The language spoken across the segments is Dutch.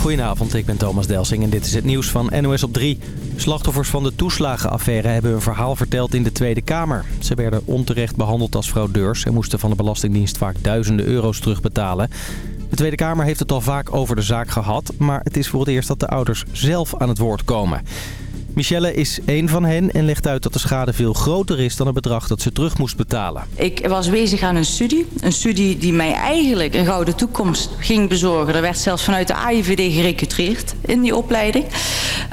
Goedenavond, ik ben Thomas Delsing en dit is het nieuws van NOS op 3. Slachtoffers van de toeslagenaffaire hebben hun verhaal verteld in de Tweede Kamer. Ze werden onterecht behandeld als fraudeurs en moesten van de Belastingdienst vaak duizenden euro's terugbetalen. De Tweede Kamer heeft het al vaak over de zaak gehad, maar het is voor het eerst dat de ouders zelf aan het woord komen. Michelle is één van hen en legt uit dat de schade veel groter is dan het bedrag dat ze terug moest betalen. Ik was bezig aan een studie. Een studie die mij eigenlijk een gouden toekomst ging bezorgen. Er werd zelfs vanuit de AIVD gerecruiteerd in die opleiding.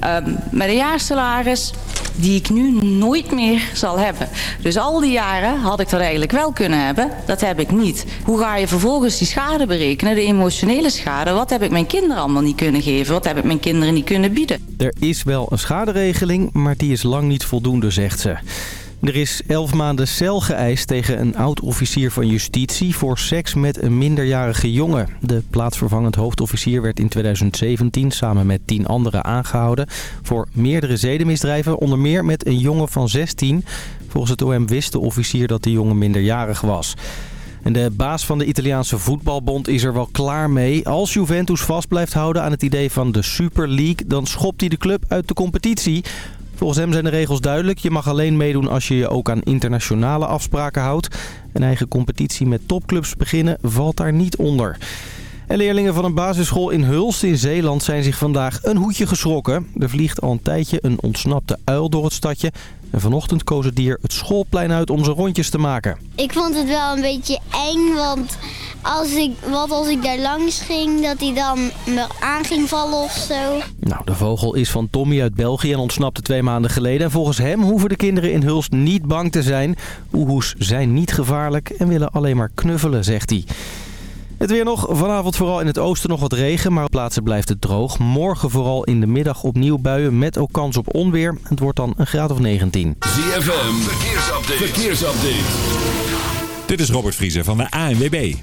Um, met een jaarsalaris die ik nu nooit meer zal hebben. Dus al die jaren had ik dat eigenlijk wel kunnen hebben. Dat heb ik niet. Hoe ga je vervolgens die schade berekenen, de emotionele schade? Wat heb ik mijn kinderen allemaal niet kunnen geven? Wat heb ik mijn kinderen niet kunnen bieden? Er is wel een schaderegeling, maar die is lang niet voldoende, zegt ze. Er is elf maanden cel geëist tegen een oud-officier van justitie voor seks met een minderjarige jongen. De plaatsvervangend hoofdofficier werd in 2017 samen met tien anderen aangehouden voor meerdere zedenmisdrijven, onder meer met een jongen van 16. Volgens het OM wist de officier dat de jongen minderjarig was. En de baas van de Italiaanse voetbalbond is er wel klaar mee. Als Juventus vast blijft houden aan het idee van de Super League... dan schopt hij de club uit de competitie. Volgens hem zijn de regels duidelijk. Je mag alleen meedoen als je je ook aan internationale afspraken houdt. Een eigen competitie met topclubs beginnen valt daar niet onder. En leerlingen van een basisschool in Hulst in Zeeland zijn zich vandaag een hoedje geschrokken. Er vliegt al een tijdje een ontsnapte uil door het stadje. En vanochtend koos het dier het schoolplein uit om zijn rondjes te maken. Ik vond het wel een beetje eng, want als ik, wat als ik daar langs ging, dat hij dan me aan ging vallen of zo. Nou, de vogel is van Tommy uit België en ontsnapte twee maanden geleden. En volgens hem hoeven de kinderen in Hulst niet bang te zijn. Oehoes zijn niet gevaarlijk en willen alleen maar knuffelen, zegt hij. Het weer nog. Vanavond vooral in het oosten nog wat regen, maar op plaatsen blijft het droog. Morgen vooral in de middag opnieuw buien met ook kans op onweer. Het wordt dan een graad of 19. ZFM, verkeersupdate. verkeersupdate. Dit is Robert Vriezer van de ANWB.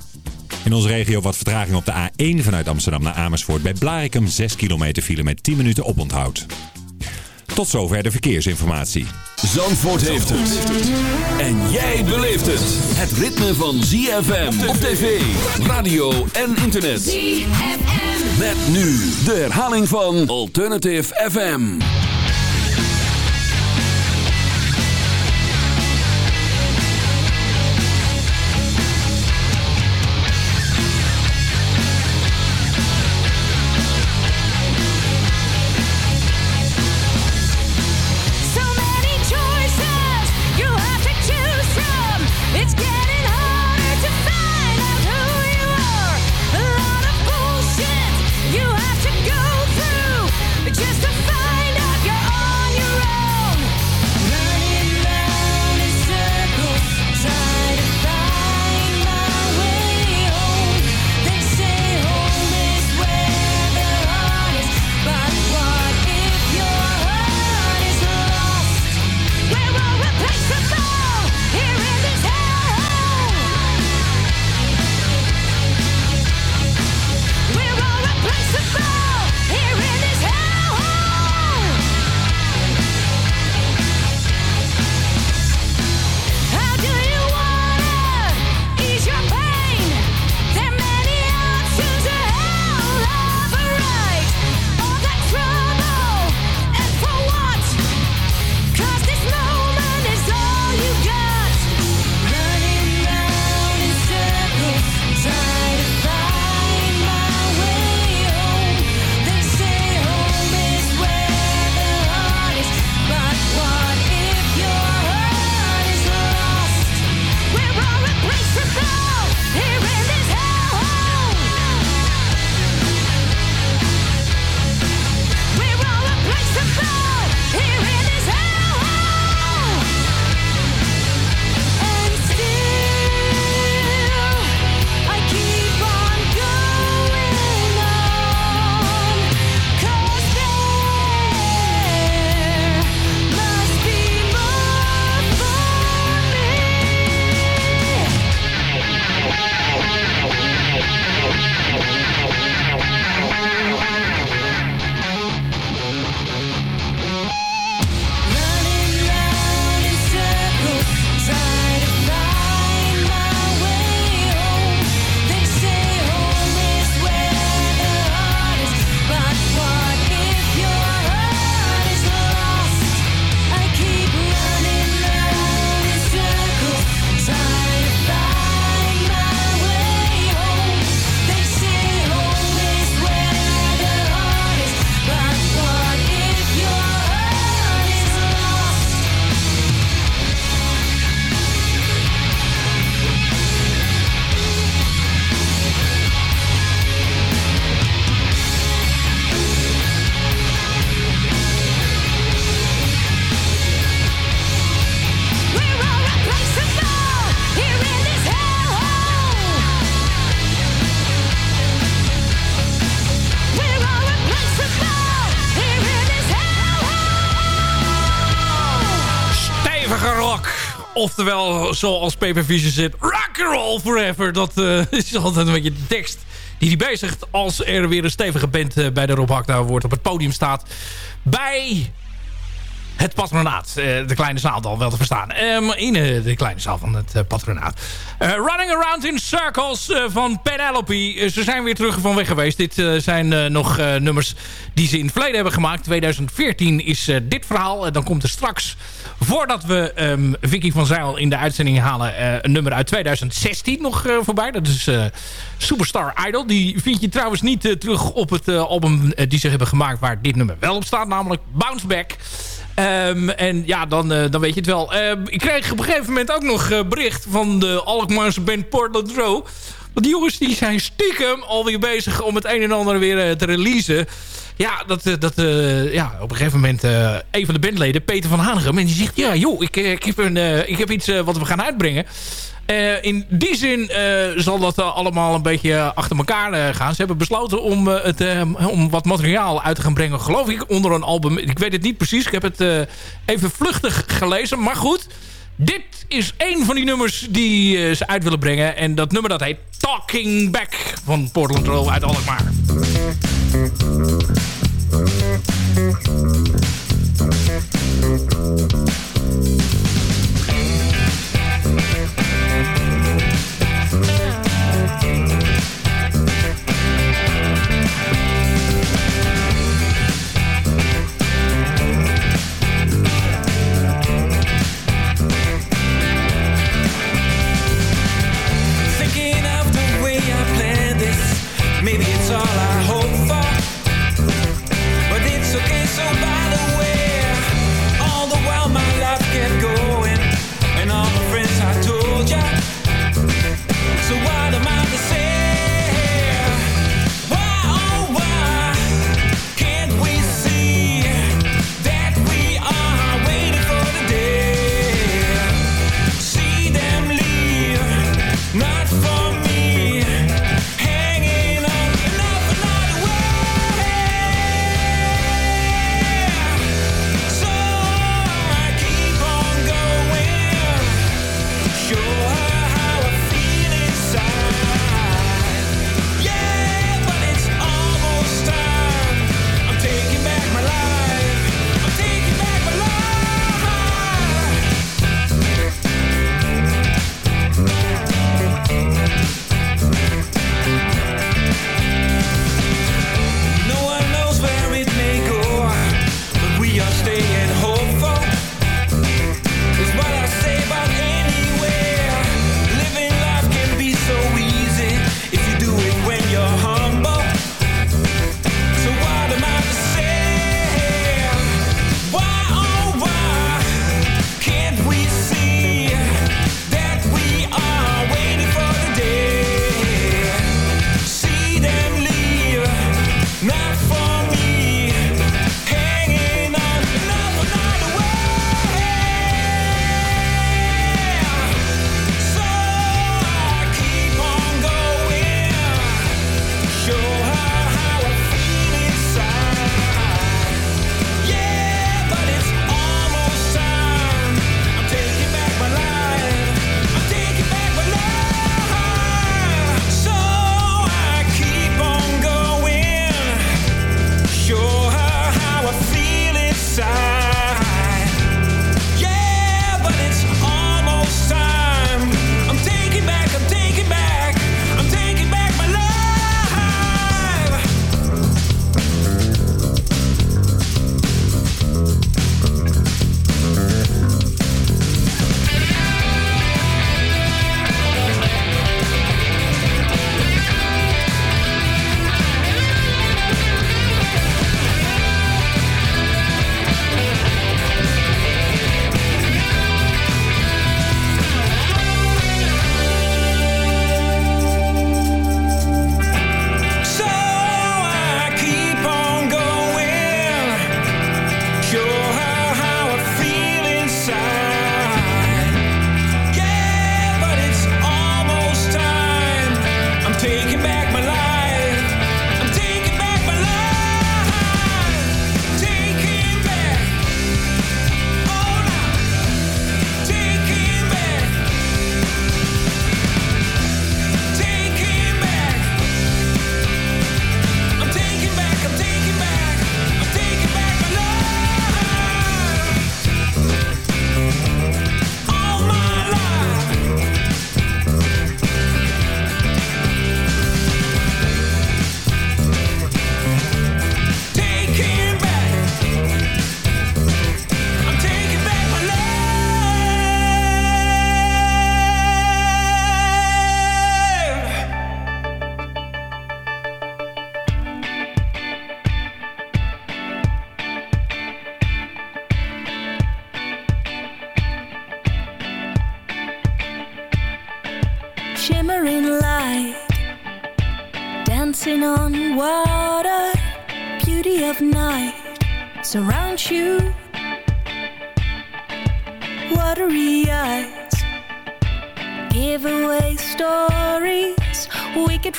In onze regio wat vertraging op de A1 vanuit Amsterdam naar Amersfoort. Bij Blarikum 6 kilometer file met 10 minuten oponthoud. Tot zover de verkeersinformatie. Zandvoort heeft het. En jij beleeft het. Het ritme van ZFM op tv, radio en internet. ZFM. Met nu de herhaling van Alternative FM. Oftewel, zoals Paper Vision zit, rock and roll forever. Dat uh, is altijd een beetje de tekst die hij bezigt als er weer een stevige band uh, bij de Rob Hakda wordt op het podium staat. Bij het patronaat. Uh, de kleine zaal dan wel te verstaan. Um, in de kleine zaal van het patronaat. Running Around in Circles van Penelope. ze zijn weer terug van weg geweest. Dit zijn nog nummers die ze in het verleden hebben gemaakt. 2014 is dit verhaal. dan komt er straks Voordat we um, Vicky van Zijl in de uitzending halen... Een nummer uit 2016 nog voorbij. Dat is Superstar Idol. Die vind je trouwens niet terug op het album die ze hebben gemaakt... waar dit nummer wel op staat, namelijk Bounce Back. Um, en ja, dan, dan weet je het wel. Uh, ik kreeg op een gegeven moment ook nog uh, bericht van de Alkmaarse band Portland Row. Want die jongens die zijn stiekem alweer bezig om het een en ander weer uh, te releasen. Ja, dat, eh, dat, ja, op een gegeven moment een van de bandleden, Peter van Hanegem... en die zegt, ja joh, ik, ik, heb, een, ik heb iets wat we gaan uitbrengen. In die zin zal dat allemaal een beetje achter elkaar gaan. Ze hebben besloten om, het, om wat materiaal uit te gaan brengen, geloof ik, onder een album. Ik weet het niet precies, ik heb het even vluchtig gelezen, maar goed... Dit is een van die nummers die ze uit willen brengen. En dat nummer dat heet Talking Back van Portland Row uit Alkmaar. inside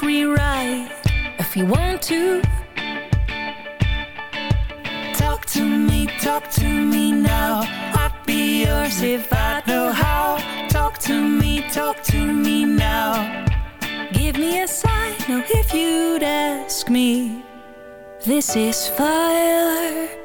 rewrite if you want to. Talk to me, talk to me now. I'd be yours if I know how. Talk to me, talk to me now. Give me a sign, if you'd ask me. This is fire.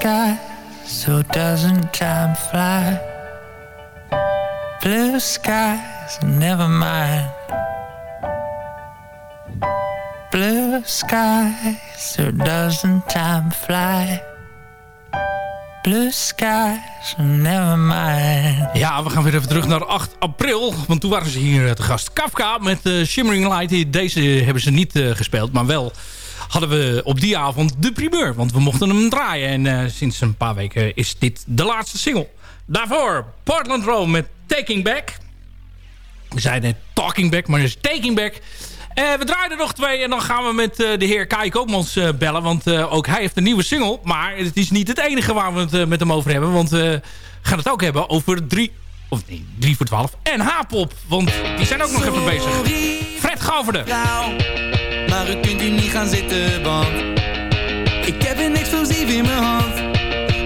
sky, so doesn't time fly? Blue skies, never mind. Blue skies, so doesn't time fly? Blue skies, never mind. Ja, we gaan weer even terug naar 8 april. Want toen waren ze hier eh, te gast. Kafka met eh, Shimmering Light. Deze hebben ze niet eh, gespeeld. Maar wel hadden we op die avond de primeur. Want we mochten hem draaien. En eh, sinds een paar weken is dit de laatste single. Daarvoor Portland Rome met Taking Back. We zeiden Talking Back, maar het is Taking Back. Eh, we draaien er nog twee en dan gaan we met eh, de heer Kai Koopmans eh, bellen. Want ook hij heeft een nieuwe single. Maar het is niet het enige waar we het met hem over hebben. Want we gaan het ook hebben over drie... Of nee, drie voor twaalf. En H-pop. Want die zijn ook nog even bezig. Fred Goverde. U kunt u niet gaan zitten, want ik heb een explosief in mijn hand.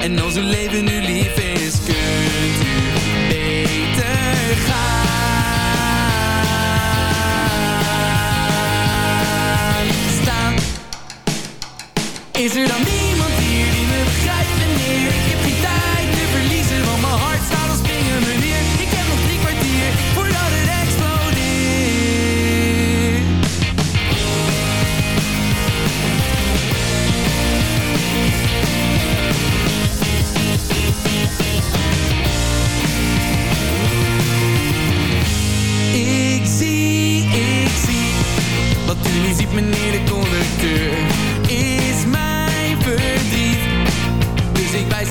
En als uw leven nu lief is, kunt u beter gaan staan. Is er dan niemand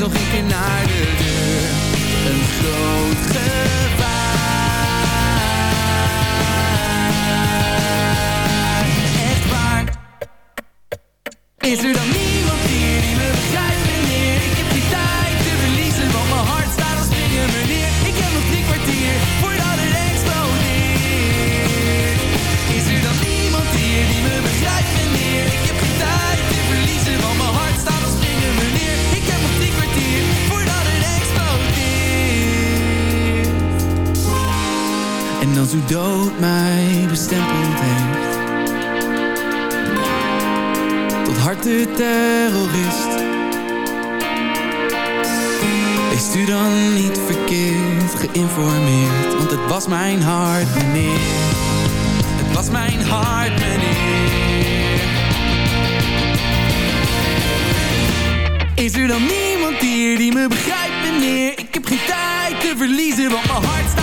Nog een keer naar de deur. Een groot gevaar. Echt waar. Is er dan dood mij bestempeld heeft. Tot harte terrorist. Is u dan niet verkeerd geïnformeerd? Want het was mijn hart, meneer. Het was mijn hart, meneer. Is er dan niemand hier die me begrijpt, meneer? Ik heb geen tijd te verliezen, want mijn hart staat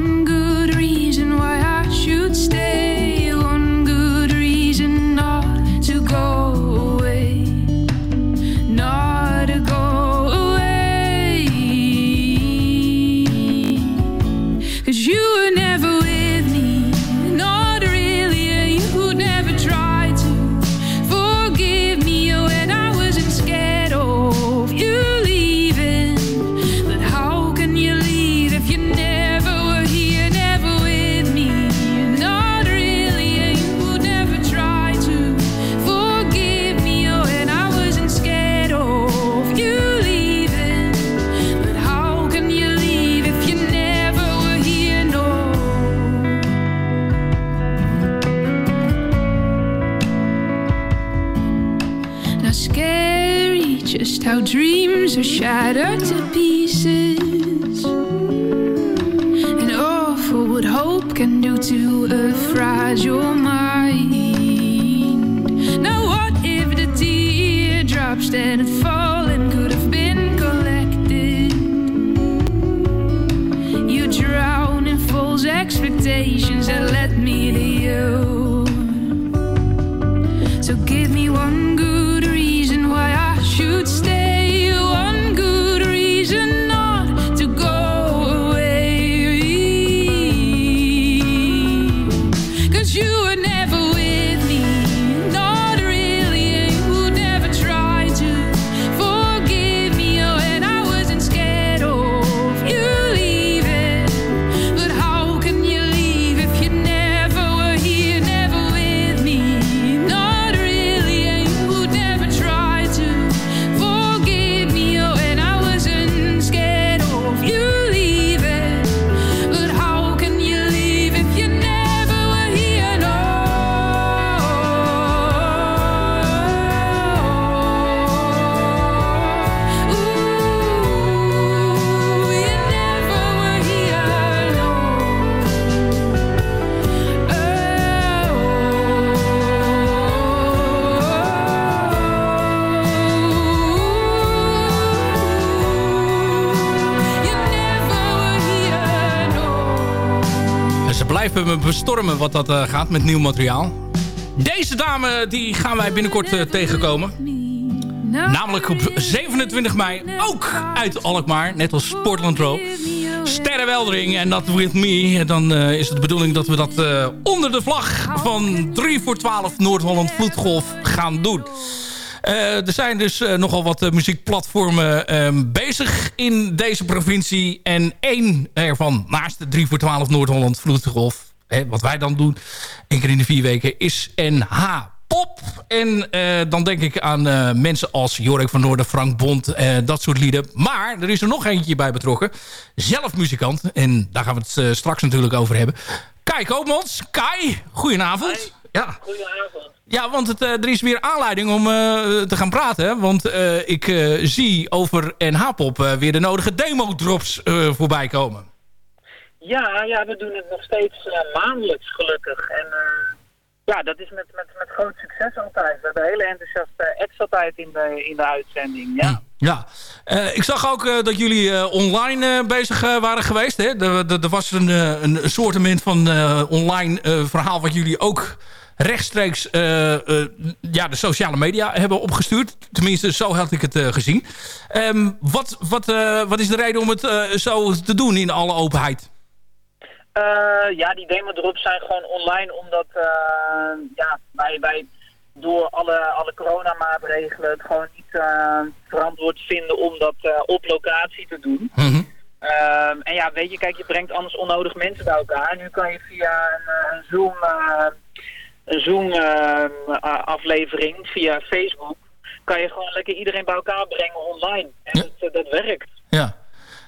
me bestormen wat dat eh, gaat met nieuw materiaal. Deze dame die gaan wij binnenkort eh, tegenkomen. Namelijk op 27 mei ook uit Alkmaar. Net als Portland Row. Sterrenweldering en dat with me. Dan eh, is het de bedoeling dat we dat onder de vlag van 3 voor 12 Noord-Holland Vloedgolf gaan doen. Er zijn dus nogal wat muziekplatformen ehm, bezig in deze provincie. En één ervan, naast de 3 voor 12 Noord-Holland Vloedgolf... Hè, wat wij dan doen, één keer in de vier weken, is NH Pop. En eh, dan denk ik aan eh, mensen als Jorik van Noorden, Frank Bond, eh, dat soort lieden. Maar er is er nog eentje bij betrokken. Zelf muzikant. En daar gaan we het straks natuurlijk over hebben. Kai Koopmans. Kai, goedenavond. Ja. Goedenavond. Ja, want het, er is weer aanleiding om te gaan praten. Want ik zie over NH-pop weer de nodige demo-drops voorbij komen. Ja, ja, we doen het nog steeds eh, maandelijks gelukkig. En eh, ja, dat is met, met, met groot succes altijd. We hebben hele enthousiaste acts altijd in de, in de uitzending. Ja. Ja, Eh, ik zag ook dat jullie online bezig waren geweest. Hè? Er, was een, een soortement van online verhaal... wat jullie ook rechtstreeks ja, de sociale media hebben opgestuurd. Tenminste, zo had ik het gezien. Ehm, wat, wat, wat is de reden om het zo te doen in alle openheid? Eh, ja, die demo-drops zijn gewoon online omdat eh, ja, wij, wij door alle, alle coronamaatregelen het gewoon niet eh, verantwoord vinden om dat op locatie te doen. Ehm, en ja, weet je, kijk, je brengt anders onnodig mensen bij elkaar. Nu kan je via een, een Zoom, eh, een Zoom ehm, aflevering via Facebook, kan je gewoon lekker iedereen bij elkaar brengen online. En dat, dat werkt. Ja.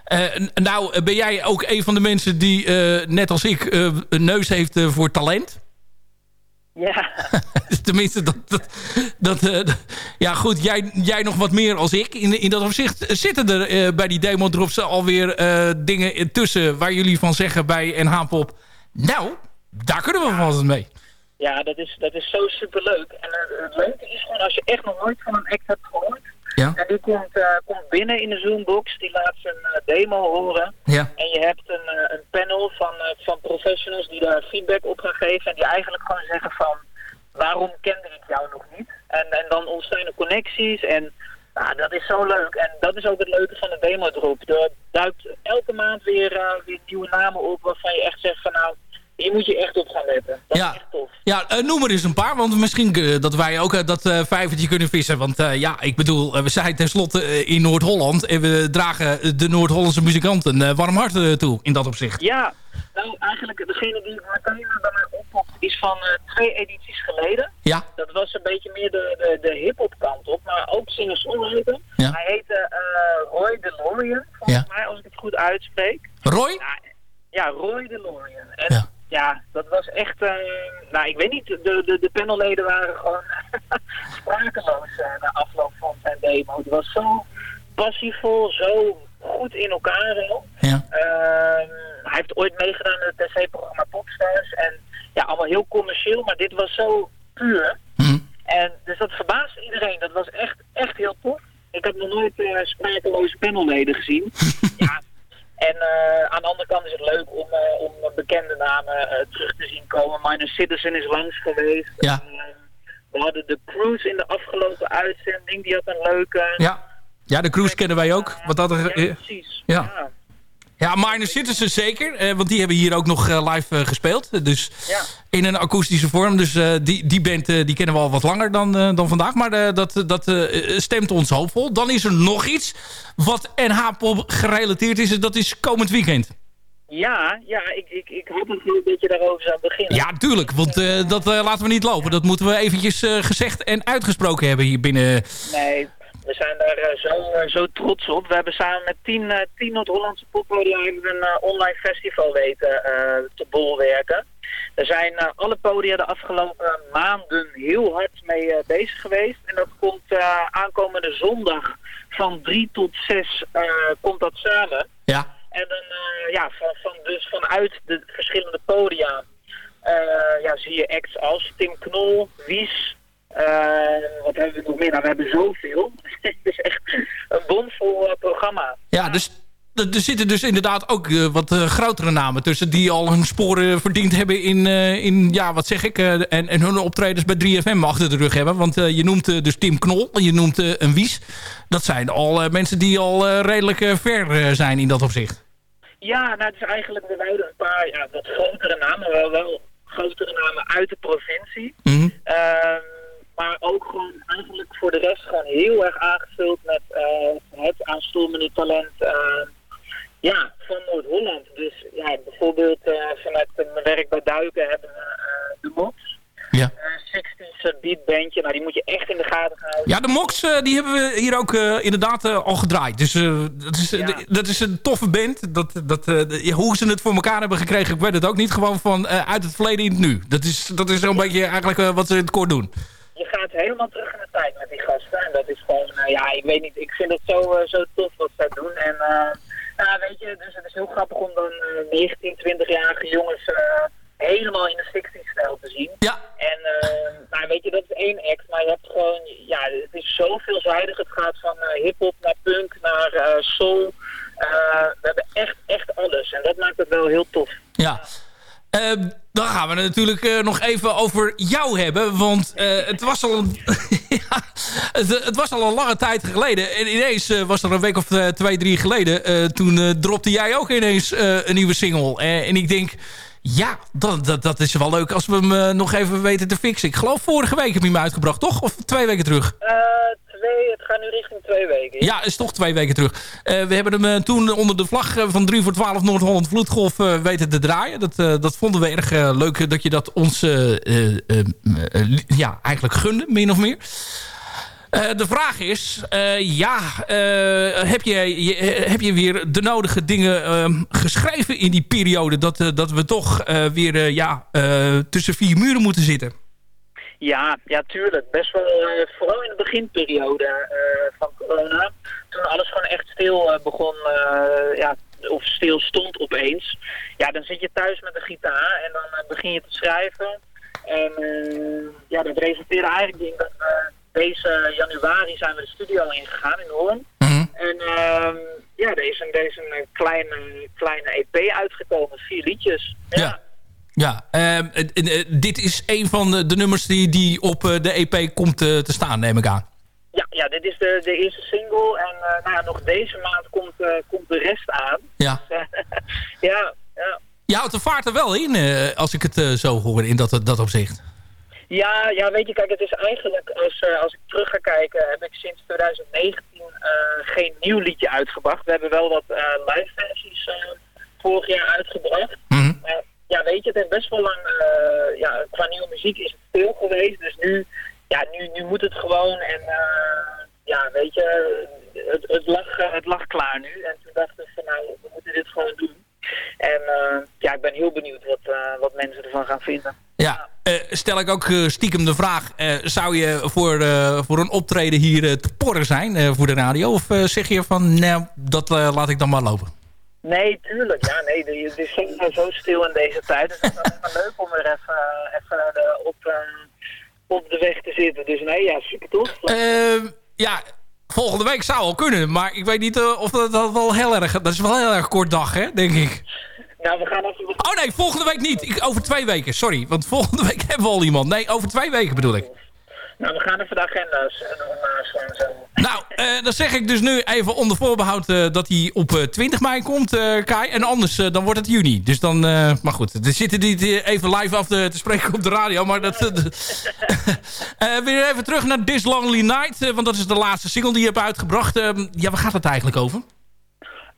Eh, nou, ben jij ook een van de mensen die, eh, net als ik, eh, een neus heeft eh, voor talent? Ja. Tenminste, dat... dat, eh, ja, goed, jij, jij nog wat meer als ik. In, in dat opzicht zitten er eh, bij die demo-drops alweer eh, dingen tussen... waar jullie van zeggen bij NH-pop... Nou, daar kunnen we wel wat mee. Ja, dat is, dat is zo superleuk. En eh, het leuke is gewoon als je echt nog nooit van een act hebt gehoord. Ja. En die komt, eh, komt binnen in de Zoombox, die laat zijn eh, demo horen. Ja. En je hebt een, eh, een panel van, van professionals die daar feedback op gaan geven. En die eigenlijk gewoon zeggen van, waarom kende ik jou nog niet? En, en dan ontstaan er connecties en nou, dat is zo leuk. En dat is ook het leuke van de demo drop. Er duikt elke maand weer, weer nieuwe namen op waarvan je echt zegt van nou, hier moet je echt op gaan letten. Dat Ja. is echt tof. Ja, eh, noem er eens een paar, want misschien eh, dat wij ook eh, dat eh vijvertje kunnen vissen. Want eh, ja, ik bedoel, we zijn tenslotte in Noord-Holland... en we dragen de Noord-Hollandse muzikanten een warm hart toe, in dat opzicht. Ja, nou eigenlijk degene die meteen bij mij oppopt is van eh, twee edities geleden. Ja. Dat was een beetje meer de, de, de hip-hop kant op, maar ook singer-songwriter. Ja. Hij heette eh, Roy DeLorean, volgens Ja. mij, als ik het goed uitspreek. Roy? Ja, Roy DeLorean. En Ja. Ja, dat was echt, eh, nou ik weet niet, de, de, de panelleden waren gewoon sprakeloos eh, na afloop van zijn demo. Het was zo passievol, zo goed in elkaar. Ja. Ehm, hij heeft ooit meegedaan in het tv-programma Popstars. En ja, allemaal heel commercieel, maar dit was zo puur. Hm. En dus dat verbaasde iedereen. Dat was echt, echt heel tof. Ik heb nog nooit eh sprakeloze panelleden gezien. ja. En eh, aan de andere kant is het leuk om, eh, om bekende namen eh, terug te zien komen. Minor Citizen is langs geweest. Ja. We hadden de Cruise in de afgelopen uitzending. Die had een leuke... Ja. Ja, de cruise kennen wij ook. Wat dat er, Ja, precies. ja. Ja, Minor Citizen zeker. eh, want die hebben hier ook nog eh, live eh, gespeeld. Dus Ja. in een akoestische vorm. Dus die, die band die kennen we al wat langer dan, dan vandaag. Maar dat, dat stemt ons hoopvol. Dan is er nog iets wat NH-pop gerelateerd is. en Dat is komend weekend. Ja, ja ik, ik, ik hoop natuurlijk dat je daarover zou beginnen. Ja, tuurlijk. Want dat laten we niet lopen. Dat moeten we eventjes gezegd en uitgesproken hebben hier binnen. Nee, we zijn daar eh, zo, eh, zo trots op. We hebben samen met tien, eh, tien Noord-Hollandse poppodia een online festival weten te bolwerken. Er zijn alle podia de afgelopen maanden heel hard mee bezig geweest. En dat komt aankomende zondag van 3 tot 6 eh, komt dat samen. Ja. En dan, ja, van, van, dus vanuit de verschillende podia ja, zie je acts als Tim Knol, Wies. Eh, wat hebben we nog meer? Nou, we hebben zoveel. Het is echt een bomvol eh, programma. Ja, dus d- er zitten dus inderdaad ook eh, wat eh, grotere namen tussen... die al hun sporen verdiend hebben in, eh, in ja, wat zeg ik... eh, en, en hun optredens bij 3FM achter de rug hebben. Want eh, je noemt eh, dus Tim Knol en je noemt eh, een Wies. Dat zijn al eh, mensen die al eh, redelijk eh, ver eh, zijn in dat opzicht. Ja, nou, het is eigenlijk, we wouden een paar ja, wat grotere namen, wel, wel grotere namen uit de provincie. Ehm, maar ook gewoon eigenlijk voor de rest gewoon heel erg aangevuld met eh, het aanstormende talent eh, ja, van Noord-Holland. Dus ja, bijvoorbeeld eh, vanuit mijn werk bij Duiken hebben we de Mots. Ja. Eh, 60s beat bandje. Nou, die moet je echt in de gaten houden. Ja, de Mox die hebben we hier ook inderdaad al gedraaid. Dus dat, is, Ja. dat is een toffe band. Dat, dat, hoe ze het voor elkaar hebben gekregen, ik weet het ook niet. Gewoon van uit het verleden in het nu. Dat is, dat is zo'n beetje eigenlijk wat ze in het kort doen. Je gaat helemaal terug in de tijd met die gasten. En dat is gewoon, eh, ja, ik weet niet. Ik vind het zo, eh, zo tof wat zij doen. En eh, nou, weet je, dus het is heel grappig om dan eh 19, 20-jarige jongens helemaal in de 60s-stijl te zien. Ja. En nou, weet je, dat is één act, maar je hebt gewoon, ja, het is zo veelzijdig. Het gaat van hip-hop naar punk naar soul. We hebben echt, echt alles. En dat maakt het wel heel tof. Ja. Ehm, dan gaan we het natuurlijk eh, nog even over jou hebben. Want eh, het, was al een, ja, het, was al een lange tijd geleden. En ineens eh, was er een week of eh, twee, drie geleden... eh, toen eh, dropte jij ook ineens eh, een nieuwe single. Eh, en ik denk... Ja, dat, dat, dat is wel leuk als we hem eh, nog even weten te fixen. Ik geloof vorige week heb je hem uitgebracht, toch? Of twee weken terug? Twee, het gaat nu richting twee weken. Ja, is toch twee weken terug. Eh, we hebben hem eh, toen onder de vlag eh, van 3 voor 12 Noord-Holland Vloedgolf weten te draaien. Dat, dat vonden we erg leuk dat je dat ons ja, eigenlijk gunde, min of meer. De vraag is, ja, heb, je, heb je weer de nodige dingen eh, geschreven in die periode... dat, dat we toch weer ja, tussen vier muren moeten zitten? Ja, ja, tuurlijk. Best wel, eh, vooral in de beginperiode eh, van corona. Toen alles gewoon echt stil eh, begon, ja, of stil stond opeens. Ja, dan zit je thuis met een gitaar en dan begin je te schrijven. En ja, dat resulteerde eigenlijk in dat we deze januari zijn we de studio ingegaan in Hoorn. En ehm, ja, er is een, eh, kleine, kleine EP uitgekomen, vier liedjes. Ja. Ja, ehm, eh, eh, eh, dit is een van de, de nummers die, die op eh, de EP komt eh, te staan, neem ik aan. Ja, ja dit is de, de eerste single en eh, nou, ja, nog deze maand komt, komt de rest aan. Ja. ja, ja. Je houdt de vaart er wel in, als ik het zo hoor, in dat, dat opzicht. Ja, ja, weet je, kijk, het is eigenlijk, als, als ik terug ga kijken, heb ik sinds 2019 eh, geen nieuw liedje uitgebracht. We hebben wel wat live versies vorig jaar uitgebracht. Maar ja, weet je, het heeft best wel lang, eh, ja, qua nieuwe muziek is het stil geweest. Dus nu, ja, nu, nu moet het gewoon en eh, ja, weet je, het, het, lag, eh, het lag klaar nu. En toen dachten we van, nou, we moeten dit gewoon doen. En ja, ik ben heel benieuwd wat, wat mensen ervan gaan vinden. Ja, stel ik ook stiekem de vraag... zou je voor, voor een optreden hier te porren zijn voor de radio? Of zeg je van, nou, dat laat ik dan maar lopen? Nee, tuurlijk. Ja, nee, het is zo, zo stil in deze tijd. Dus het is alleen maar leuk om er even, even de- op, eh, op de weg te zitten. Dus nee, ja, super tof. Eh, ja, volgende week zou al kunnen. Maar ik weet niet eh, of dat, dat wel heel erg... Dat is wel heel erg kort dag, hè, denk ik. Nou, we gaan even... Oh nee, volgende week niet. Ik, over twee weken, sorry. Want volgende week hebben we al iemand. Nee, over twee weken bedoel ik. Nou, we gaan even de agenda's en naslaan en zo. Nou, eh, dan zeg ik dus nu even onder voorbehoud eh, dat hij op eh, 20 mei komt, eh, Kai. En anders eh, dan wordt het juni. Dus dan, eh, maar goed, er zitten niet eh, even live af te, te spreken op de radio. Maar dat... eh, weer even terug naar This Lonely Night. eh, want dat is de laatste single die je hebt uitgebracht. Eh, ja, waar gaat het eigenlijk over?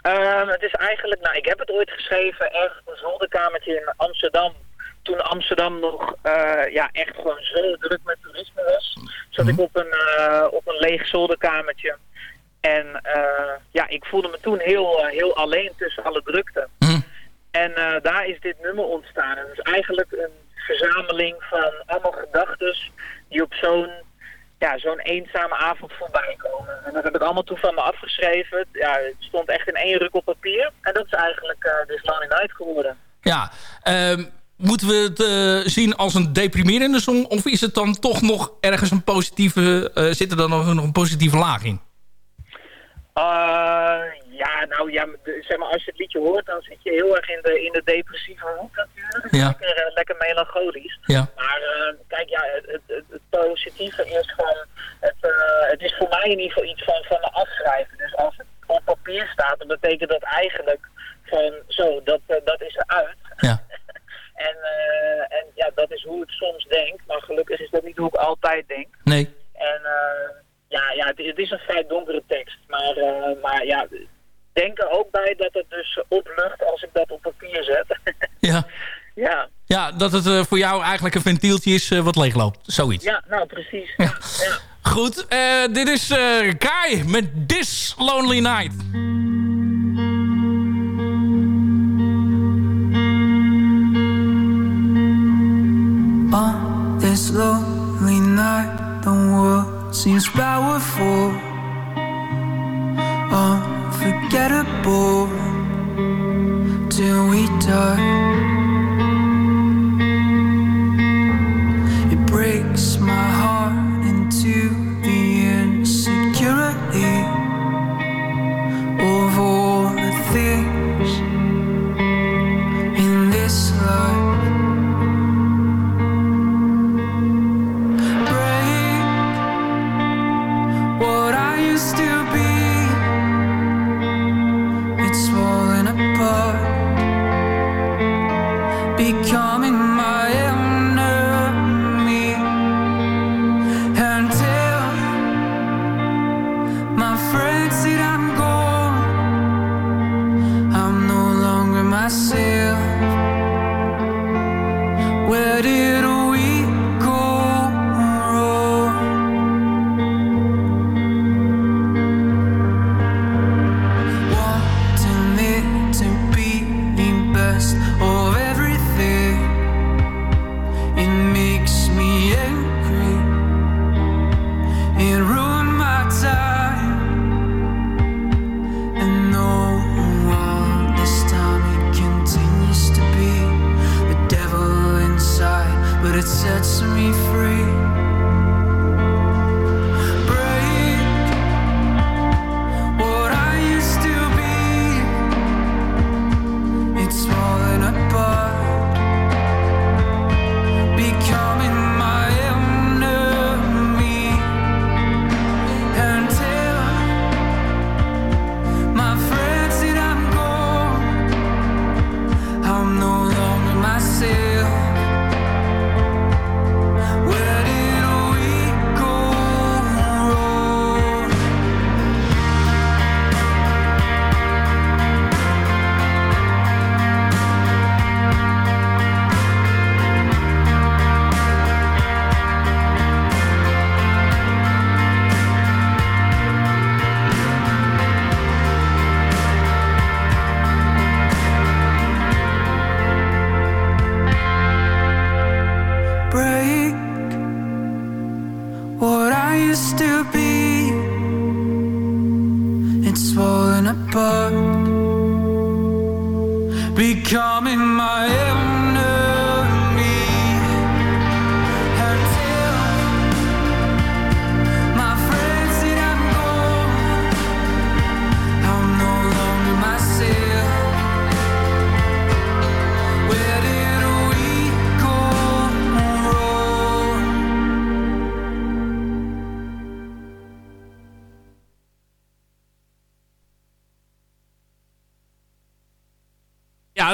Ehm, het is eigenlijk, nou, ik heb het ooit geschreven, echt een zolderkamertje in Amsterdam. Toen Amsterdam nog eh, ja, echt gewoon zo druk met toerisme was, zat ik op een, eh, op een leeg zolderkamertje. En eh, ja, ik voelde me toen heel, heel alleen tussen alle drukte. En eh, daar is dit nummer ontstaan. En het is eigenlijk een verzameling van allemaal gedachten die op zo'n ja, zo'n eenzame avond voorbij komen. En dat heb ik allemaal toen van me afgeschreven. Ja, het stond echt in één ruk op papier. En dat is eigenlijk eh This Lonely Night geworden. Ja, ehm, moeten we het eh, zien als een deprimerende song? Of is het dan toch nog ergens een positieve... eh, zit er dan nog, nog een positieve laag in? Eh, ja, nou ja, de- zeg maar, als je het liedje hoort, dan zit je heel erg in de, in de depressieve hoek natuurlijk. Ja. Lekker, lekker melancholisch. Ja. Maar kijk, ja, het, het, het, positieve is gewoon, het, het is voor mij in ieder geval iets van, van me afschrijven. Dus als het op papier staat, dan betekent dat eigenlijk van, zo, dat, dat is eruit. Ja. En, eh, en ja, dat is hoe ik soms denk. Maar gelukkig is dat niet hoe ik altijd denk. Nee. En eh, ja, ja het, is een vrij donkere tekst. Maar, eh, maar ja, denk er ook bij dat het dus oplucht als ik dat op papier zet. ja. ja. Ja, dat het voor jou eigenlijk een ventieltje is wat leegloopt. Zoiets. Ja, nou precies. Ja. Ja. Goed, dit is Kai met This Lonely Night. On this lonely night, the world seems powerful, unforgettable till we die.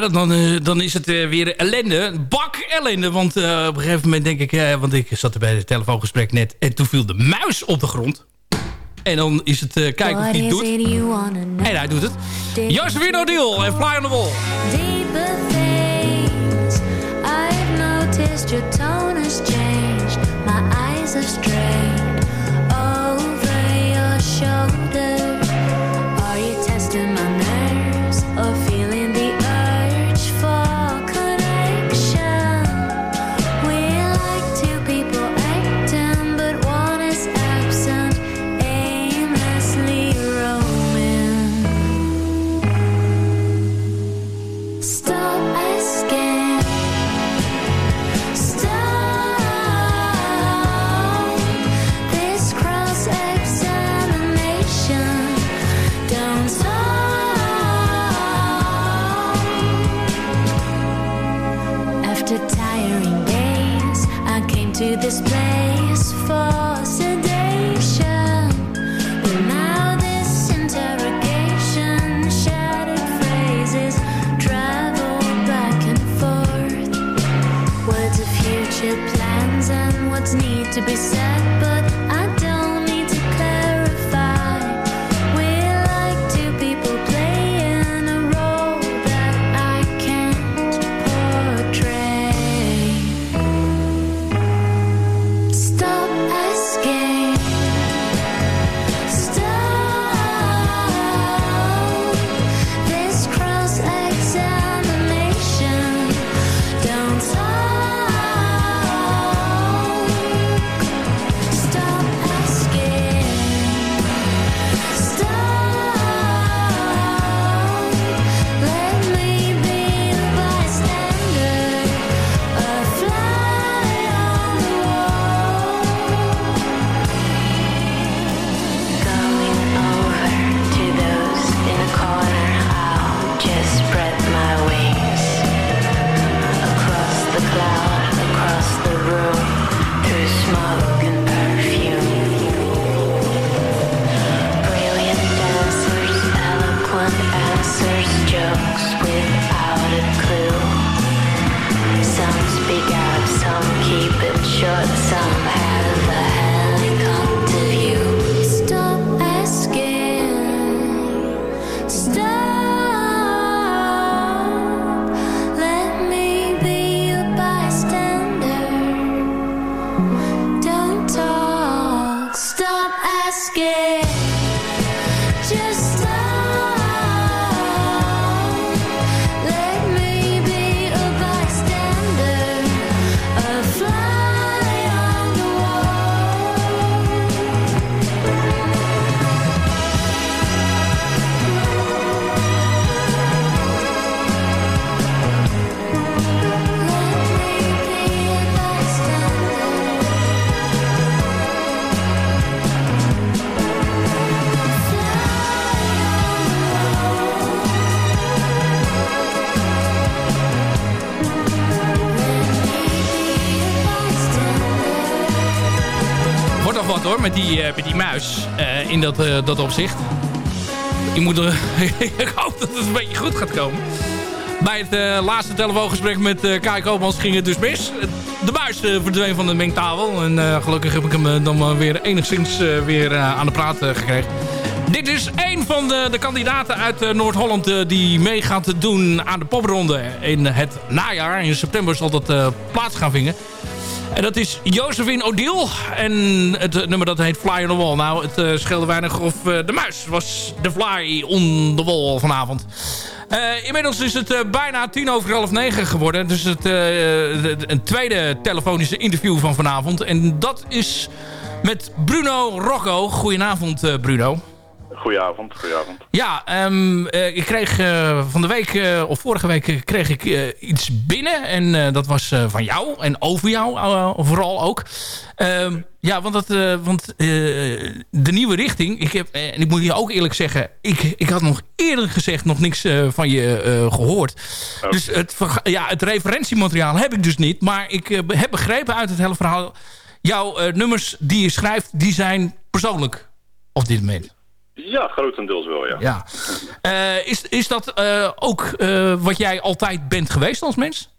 dan, eh, dan is het eh, weer ellende. Bak ellende. Want eh, op een gegeven moment denk ik... want ik zat er bij het telefoongesprek net... en toen viel de muis op de grond. En dan is het kijken of hij het doet. En hij doet het. Jasper O'Deal en Fly on the Wall. Deeper things I've noticed your tone has changed My eyes are strayed Over your shoulders eh, in dat, eh, dat opzicht. Je moet ik hoop dat het een beetje goed gaat komen. Bij het eh, laatste telefoongesprek met eh Kai Koopmans ging het dus mis. De muis eh, verdween van de mengtafel. En gelukkig heb ik hem dan weer enigszins weer aan de praat gekregen. Dit is een van de, de kandidaten uit Noord-Holland die mee gaat doen aan de popronde in het najaar. In september zal dat plaats gaan vinden. En dat is Josephine Odile. En het eh, nummer dat heet Fly on the Wall. Nou, het uh, scheelde weinig of uh, de muis was de fly on the wall vanavond. Inmiddels is het bijna tien over half negen geworden. Dus het, een tweede telefonische interview van vanavond. En dat is met Bruno Rocco. Goedenavond Bruno. Goedenavond, goedenavond. Ja, um, uh, ik kreeg uh, van de week, uh, of vorige week, kreeg ik iets binnen. En dat was van jou en over jou vooral ook. Um, ja, want, dat, want de nieuwe richting, ik heb, en ik moet je ook eerlijk zeggen, ik, ik had nog eerder gezegd nog niks van je gehoord. Okay. Dus het, ja, het referentiemateriaal heb ik dus niet. Maar ik heb begrepen uit het hele verhaal, jouw nummers die je schrijft, die zijn persoonlijk op dit moment. Ja, grotendeels wel, ja. ja. Uh, is, is dat uh, ook uh, wat jij altijd bent geweest als mens?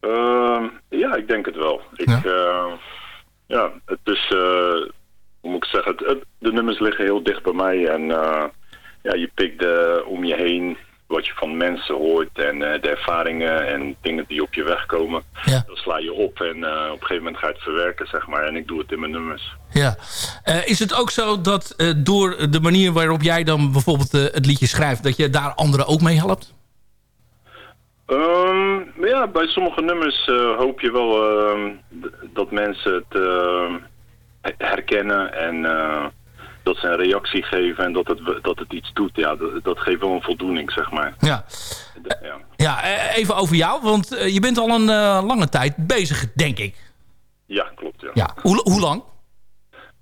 Ehm, ja, ik denk het wel. Ik, ja. ja, het is, hoe moet ik zeggen, het, het, de nummers liggen heel dicht bij mij. En ja, je pikt om je heen wat je van mensen hoort en de ervaringen en dingen die op je weg komen. Ja. Dat sla je op en op een gegeven moment ga je het verwerken, zeg maar. En ik doe het in mijn nummers. Ja. Uh, is het ook zo dat uh, door de manier waarop jij dan bijvoorbeeld uh, het liedje schrijft... dat je daar anderen ook mee helpt? Um, ja, bij sommige nummers hoop je wel ehm, dat mensen het ehm, herkennen... en dat ze een reactie geven en dat het, dat het iets doet. Ja, dat, dat geeft wel een voldoening, zeg maar. Ja, ja. ja even over jou, want je bent al een lange tijd bezig, denk ik. Ja, klopt. Ja. ja. Hoe, hoe lang?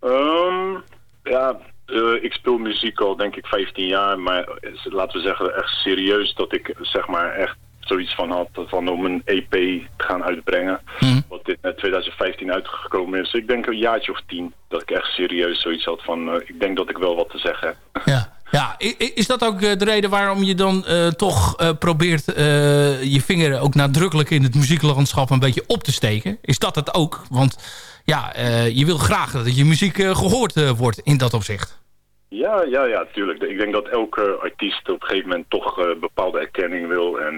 Um, ja, uh, ik speel muziek al denk ik 15 jaar, maar laten we zeggen echt serieus dat ik zeg maar echt zoiets van had van om een EP te gaan uitbrengen. Mm. Wat in 2015 uitgekomen is. Ik denk een jaartje of tien dat ik echt serieus zoiets had van uh, ik denk dat ik wel wat te zeggen heb. Ja. Ja, is dat ook de reden waarom je dan uh, toch uh, probeert uh, je vinger ook nadrukkelijk in het muzieklandschap een beetje op te steken? Is dat het ook? Want ja, je wil graag dat je muziek gehoord wordt in dat opzicht. Ja, ja, ja, tuurlijk. Ik denk dat elke artiest op een gegeven moment toch bepaalde erkenning wil. En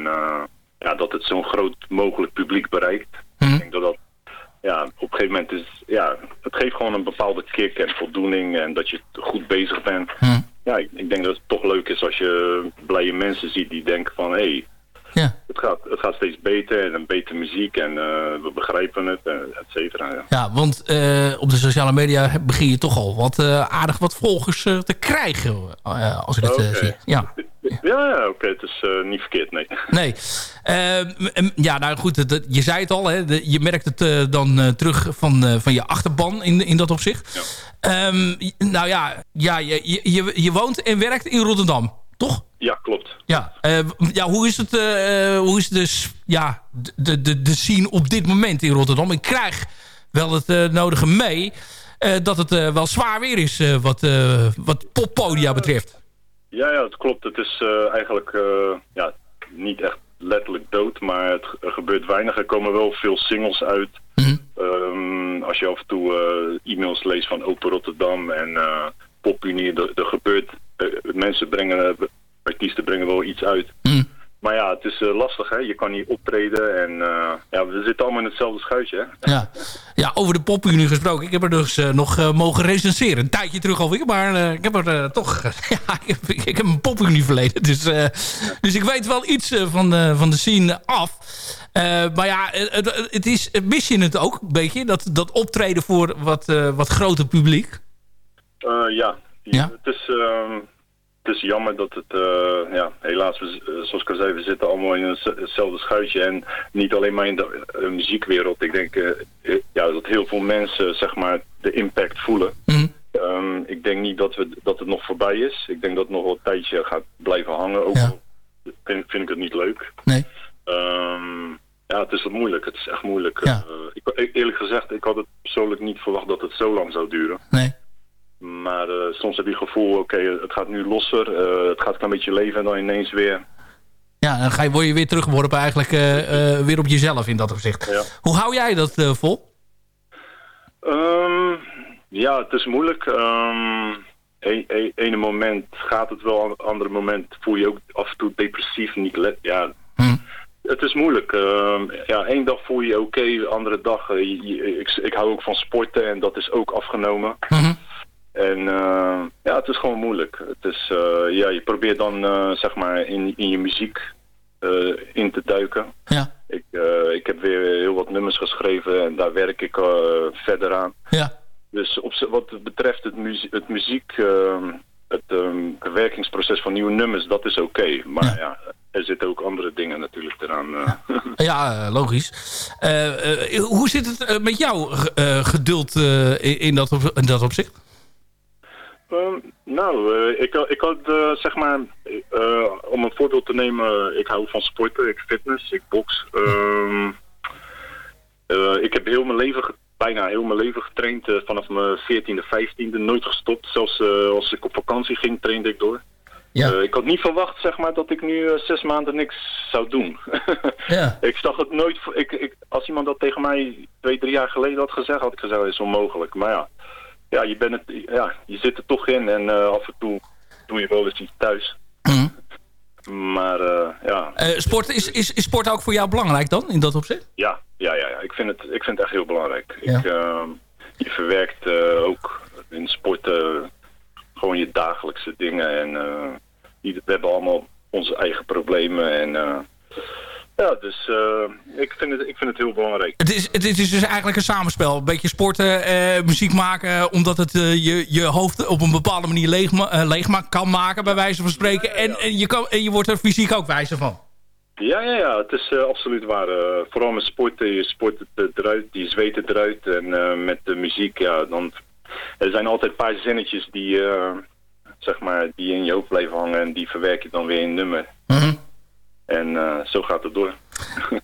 ja, dat het zo'n groot mogelijk publiek bereikt. Hmm. Ik denk dat dat ja, op een gegeven moment is... Ja, het geeft gewoon een bepaalde kick en voldoening. En dat je goed bezig bent. Hmm. Ja, ik, ik, denk dat het toch leuk is als je blije mensen ziet die denken van... hé, hey, ja. het, gaat, het gaat steeds beter en een betere muziek en uh, we begrijpen het, uh, et cetera. Ja. ja, want uh, op de sociale media begin je toch al wat aardig wat volgers te krijgen, als ik het okay. zie. Ja. Ja, ja oké. Okay. Het is uh, niet verkeerd, nee. Nee. Uh, ja, nou goed, dat, je zei het al. Hè, de, je merkt het uh, dan uh, terug van, van je achterban in, in dat opzicht. Ja. Um, nou ja, ja je, je, je woont en werkt in Rotterdam, toch? Ja, klopt. Ja, ja hoe is het, hoe is dus, ja, de, de, de scene op dit moment in Rotterdam? Ik krijg wel het nodige mee dat het wel zwaar weer is wat, wat poppodia betreft. Ja, ja, het klopt. Het is uh, eigenlijk uh, ja, niet echt letterlijk dood, maar het, er gebeurt weinig. Er komen wel veel singles uit. Mm -hmm. um, als je af en toe uh, e-mails leest van Open Rotterdam en PopUnie, er, er gebeurt, mensen brengen, artiesten brengen wel iets uit. Mm -hmm. Maar ja, het is uh, lastig, hè. Je kan niet optreden en uh, ja, we zitten allemaal in hetzelfde schuitje, hè. Ja, ja over de popunie gesproken. Ik heb er dus uh, nog mogen recenseren. Een tijdje terug alweer, maar ik heb er toch... ja, ik heb, ik heb een popunie verleden. Dus, dus ik weet wel iets van, de, van de scene af. maar ja, het, het is, mis je het ook een beetje? Dat, dat optreden voor wat, wat groter publiek? ja. ja, het is... ehm, het is jammer dat het, uh, ja, helaas, we, zoals ik al zei, we zitten allemaal in hetzelfde schuitje. En niet alleen maar in de uh, muziekwereld. Ik denk uh, ja, dat heel veel mensen, zeg maar, de impact voelen. Mm. Um, ik denk niet dat, we, dat het nog voorbij is. Ik denk dat het nog wel een tijdje gaat blijven hangen. Ook ja. vind, vind ik het niet leuk. Nee. Um, ja, het is wat moeilijk. Het is echt moeilijk. Ja. ik, ik, eerlijk gezegd, ik had het persoonlijk niet verwacht dat het zo lang zou duren. Nee. Maar eh, soms heb je het gevoel, oké, het gaat nu losser. eh, het gaat een klein beetje leven en dan ineens weer. Ja, dan ga je, word je weer teruggeworpen eigenlijk eh, weer op jezelf in dat opzicht. Ja. Hoe hou jij dat vol? Ehm, ja, het is moeilijk. Ehm e- e- ene moment gaat het wel, an- andere moment voel je ook af en toe depressief, niet let. Ja, het is moeilijk. Ehm, ja, één dag voel je je oké, andere dag. je- je- ik, ik hou ook van sporten en dat is ook afgenomen. En eh, ja, het is gewoon moeilijk. Het is, eh, ja, je probeert dan eh, zeg maar in, in je muziek in te duiken. Ja. Ik, ik heb weer heel wat nummers geschreven en daar werk ik verder aan. Ja. Dus op, wat betreft het, muzie het muziek, ehm, het ehm, bewerkingsproces van nieuwe nummers, dat is oké. Maar ja. er zitten ook andere dingen natuurlijk eraan. Ja, logisch. Hoe zit het met jouw geduld in, in, dat op, in dat opzicht? Ehm, nou, eh, ik, had- ik had eh, zeg maar, eh, om een voorbeeld te nemen, ik hou van sporten, ik fitness, ik box. Ehm, eh, ik heb heel mijn leven, bijna heel mijn leven getraind, vanaf mijn 14e, 15e, nooit gestopt. Zelfs als ik op vakantie ging, trainde ik door. Eh, ik had niet verwacht zeg maar, dat ik nu zes maanden niks zou doen. Ja. ik zag het nooit. Ik, ik, als iemand dat tegen mij twee, drie jaar geleden had gezegd, had ik gezegd, dat is onmogelijk. Maar ja, ja, je, bent het, ja, je zit er toch in en eh, af en toe doe je wel eens iets thuis. Maar eh, ja, Eh, sport, is, is, is sport ook voor jou belangrijk dan, in dat opzicht? ja, ja, ja, ja. Ik, vind het, ik vind het echt heel belangrijk. Ja. Ik, eh, je verwerkt eh, ook in sport eh, gewoon je dagelijkse dingen. En eh, we hebben allemaal onze eigen problemen. En eh, ja, dus eh, ik, vind het, ik vind het heel belangrijk. Het is, het is dus eigenlijk een samenspel. Een beetje sporten, eh, muziek maken... omdat het eh, je, je hoofd op een bepaalde manier leeg, leeg kan maken... bij wijze van spreken. En, en, je kan, en je wordt er fysiek ook wijzer van. Ja, ja, ja, het is absoluut waar. Vooral met sporten, je sport het eruit, die zweet het eruit. En met de muziek, ja, dan... Er zijn altijd een paar zinnetjes die, zeg maar, die in je hoofd blijven hangen en die verwerk je dan weer in nummer. En eh, zo gaat het door.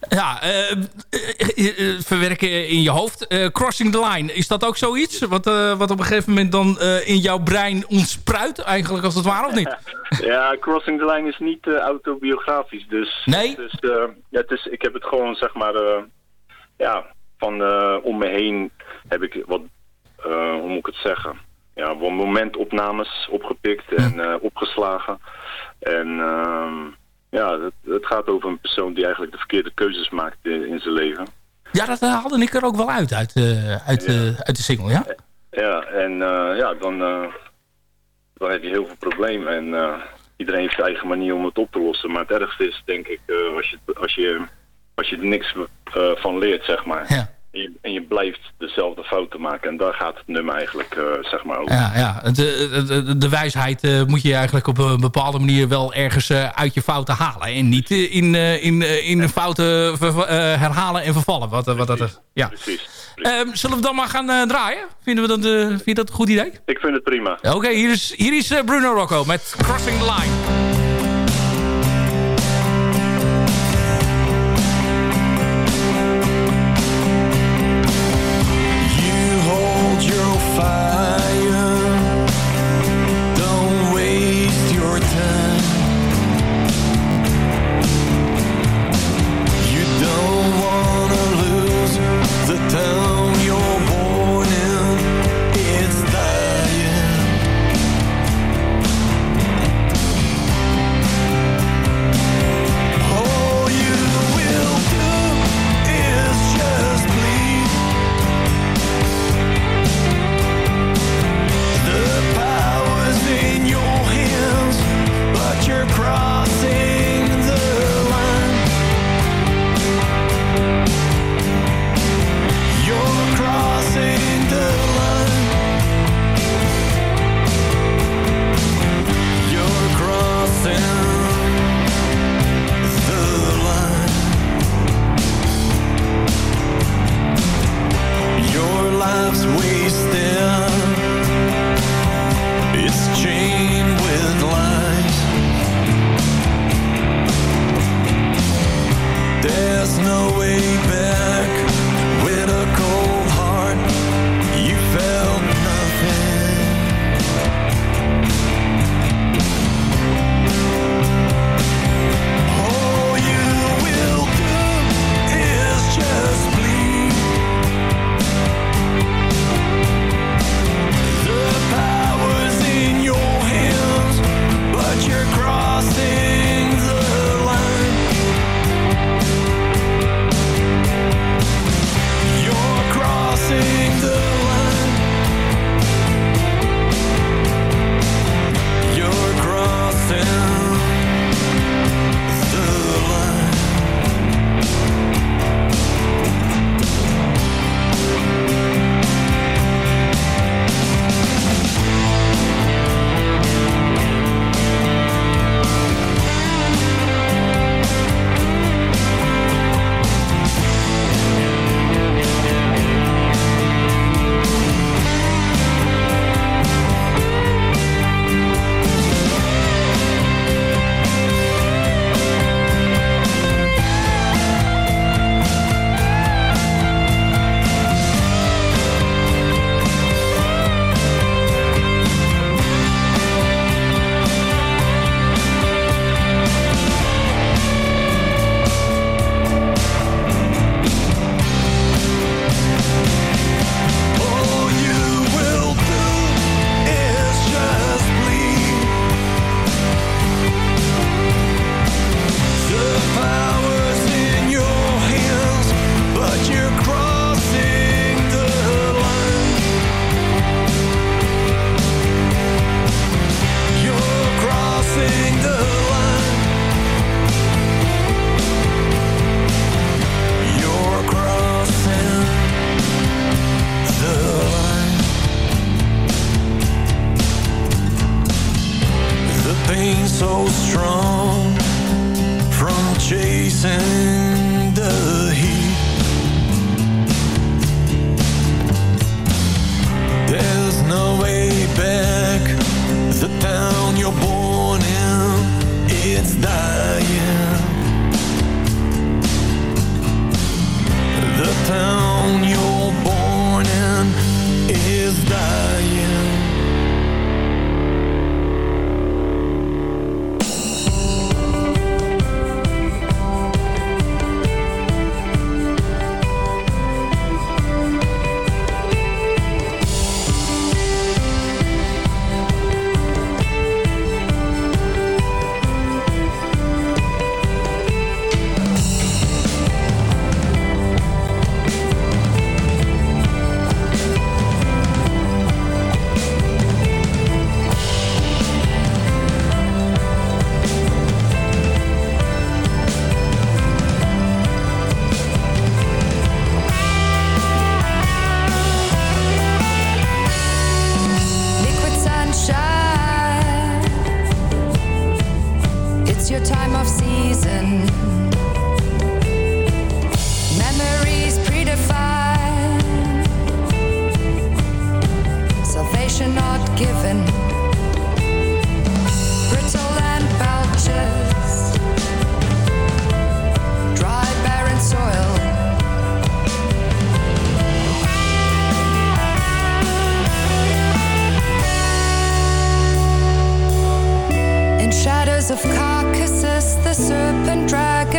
Ja, eh, eh, verwerken in je hoofd. Crossing the line, is dat ook zoiets? Wat, wat op een gegeven moment dan in jouw brein ontspruit, eigenlijk als het ware, of niet? Ja, Crossing the Line is niet autobiografisch. Dus Nee? Ja, het is, ik heb het gewoon, zeg maar, ja, van om me heen heb ik wat, hoe moet ik het zeggen? Ja, wat momentopnames opgepikt en eh, opgeslagen. En ehm, ja, het, het gaat over een persoon die eigenlijk de verkeerde keuzes maakt in, in zijn leven. Ja, dat eh, haalde ik er ook wel uit, uit, eh, uit, eh, uit de single, ja? Ja, en eh, ja, dan, eh, dan heb je heel veel problemen. En eh, iedereen heeft zijn eigen manier om het op te lossen. Maar het ergste is, denk ik, eh, als, je, als, je, als je er niks eh, van leert, zeg maar. En, je, en je blijft dezelfde fouten maken. En daar gaat het nummer eigenlijk, eh, zeg maar, over. Ja, ja. De, de, de wijsheid eh, moet je eigenlijk op een bepaalde manier wel ergens eh, uit je fouten halen. En niet eh, in, eh, in, eh, in fouten eh, herhalen en vervallen. Wat, eh, wat dat is. Ja. Precies. Ehm, zullen we dan maar gaan eh, draaien? Vinden we dat, eh, vind je dat een goed idee? Ik vind het prima. Oké, hier is, hier is eh, Bruno Rocco met Crossing the Line.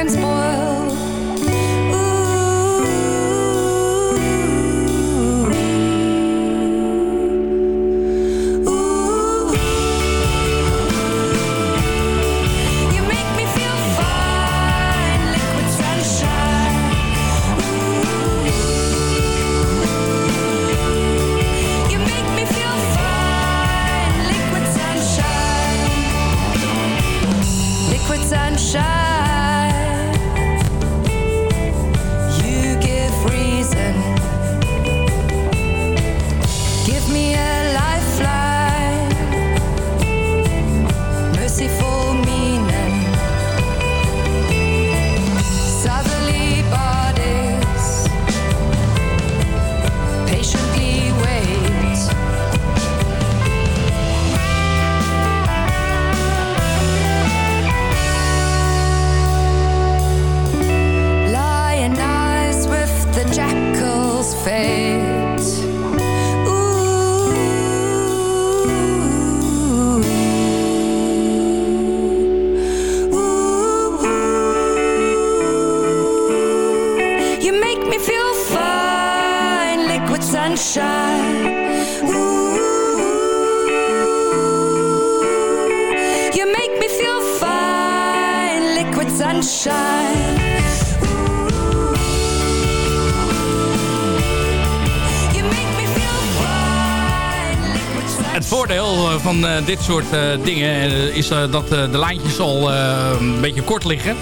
transport dit soort eh, dingen eh, is eh, dat de lijntjes al een beetje kort liggen.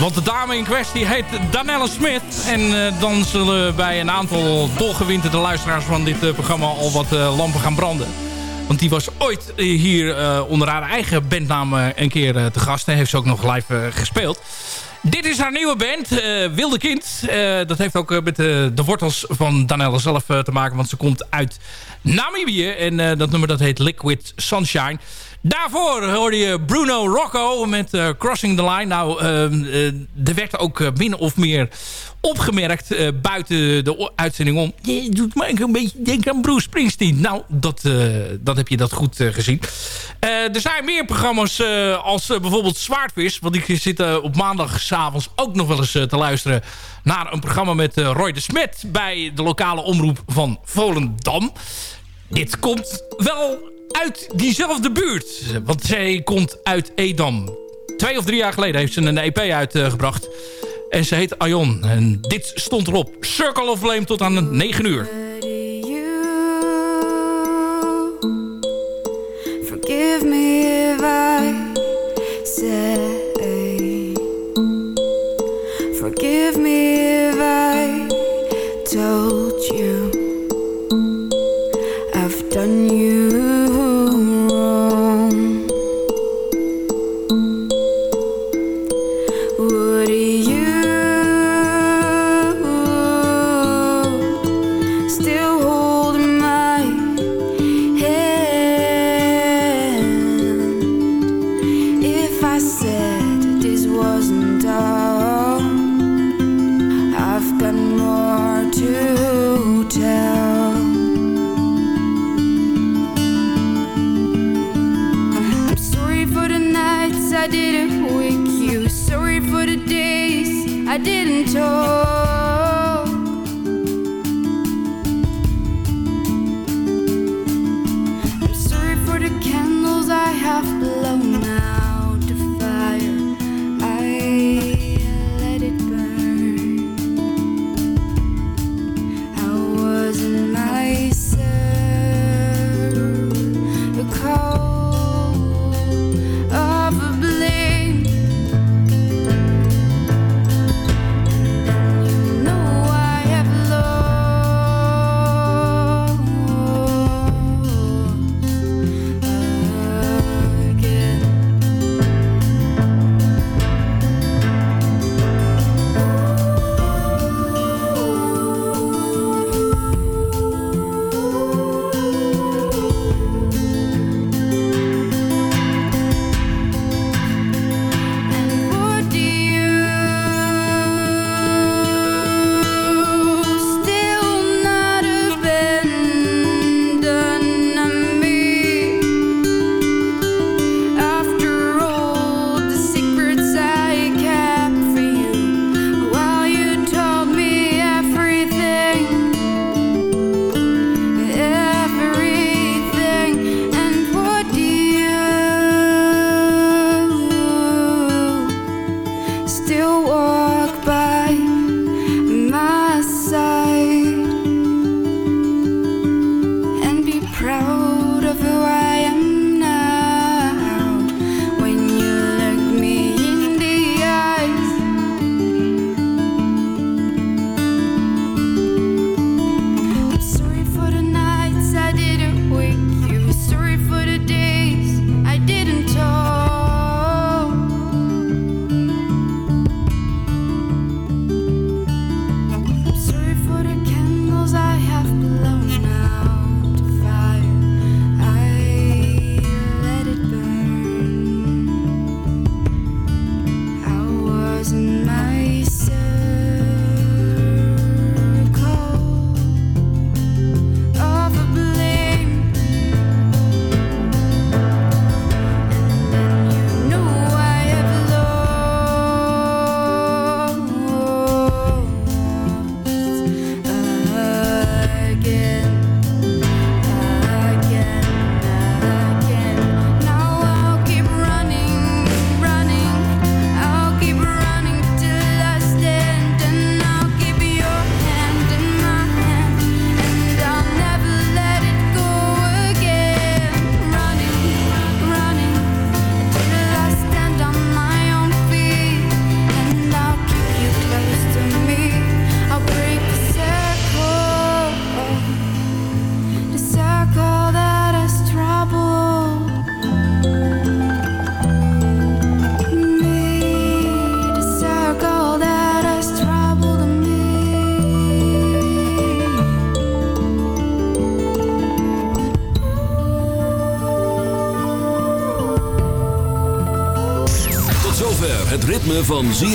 Want de dame in kwestie heet Danelle Smit. En dan zullen bij een aantal dolgewinterde luisteraars van dit programma al wat lampen gaan branden. Want die was ooit hier onder haar eigen bandnaam een keer te gast. En heeft ze ook nog live gespeeld. Dit is haar nieuwe band, eh, Wilde Kind. Eh, dat heeft ook eh, met de, wortels van Danelle zelf te maken. Want ze komt uit Namibië. En dat nummer dat heet Liquid Sunshine. Daarvoor hoorde je Bruno Rocco met eh, Crossing the Line. Nou, eh, er werd ook eh, min of meer opgemerkt buiten de uitzending om. Je doet me een beetje denken aan Bruce Springsteen. Nou, dat, dat heb je dat goed gezien. Er zijn meer programma's als bijvoorbeeld Zwaardvis. Want ik zit op maandagavond ook nog wel eens te luisteren... naar een programma met Roy de Smet... bij de lokale omroep van Volendam. Dit komt wel uit diezelfde buurt. Want zij komt uit Edam. Twee of drie jaar geleden heeft ze een EP uitgebracht. En ze heet Aion. En dit stond erop. Circle of Flame tot aan 9 uur. Forgive me if I say Forgive me if I told you I didn't wake you. Sorry for the days I didn't talk.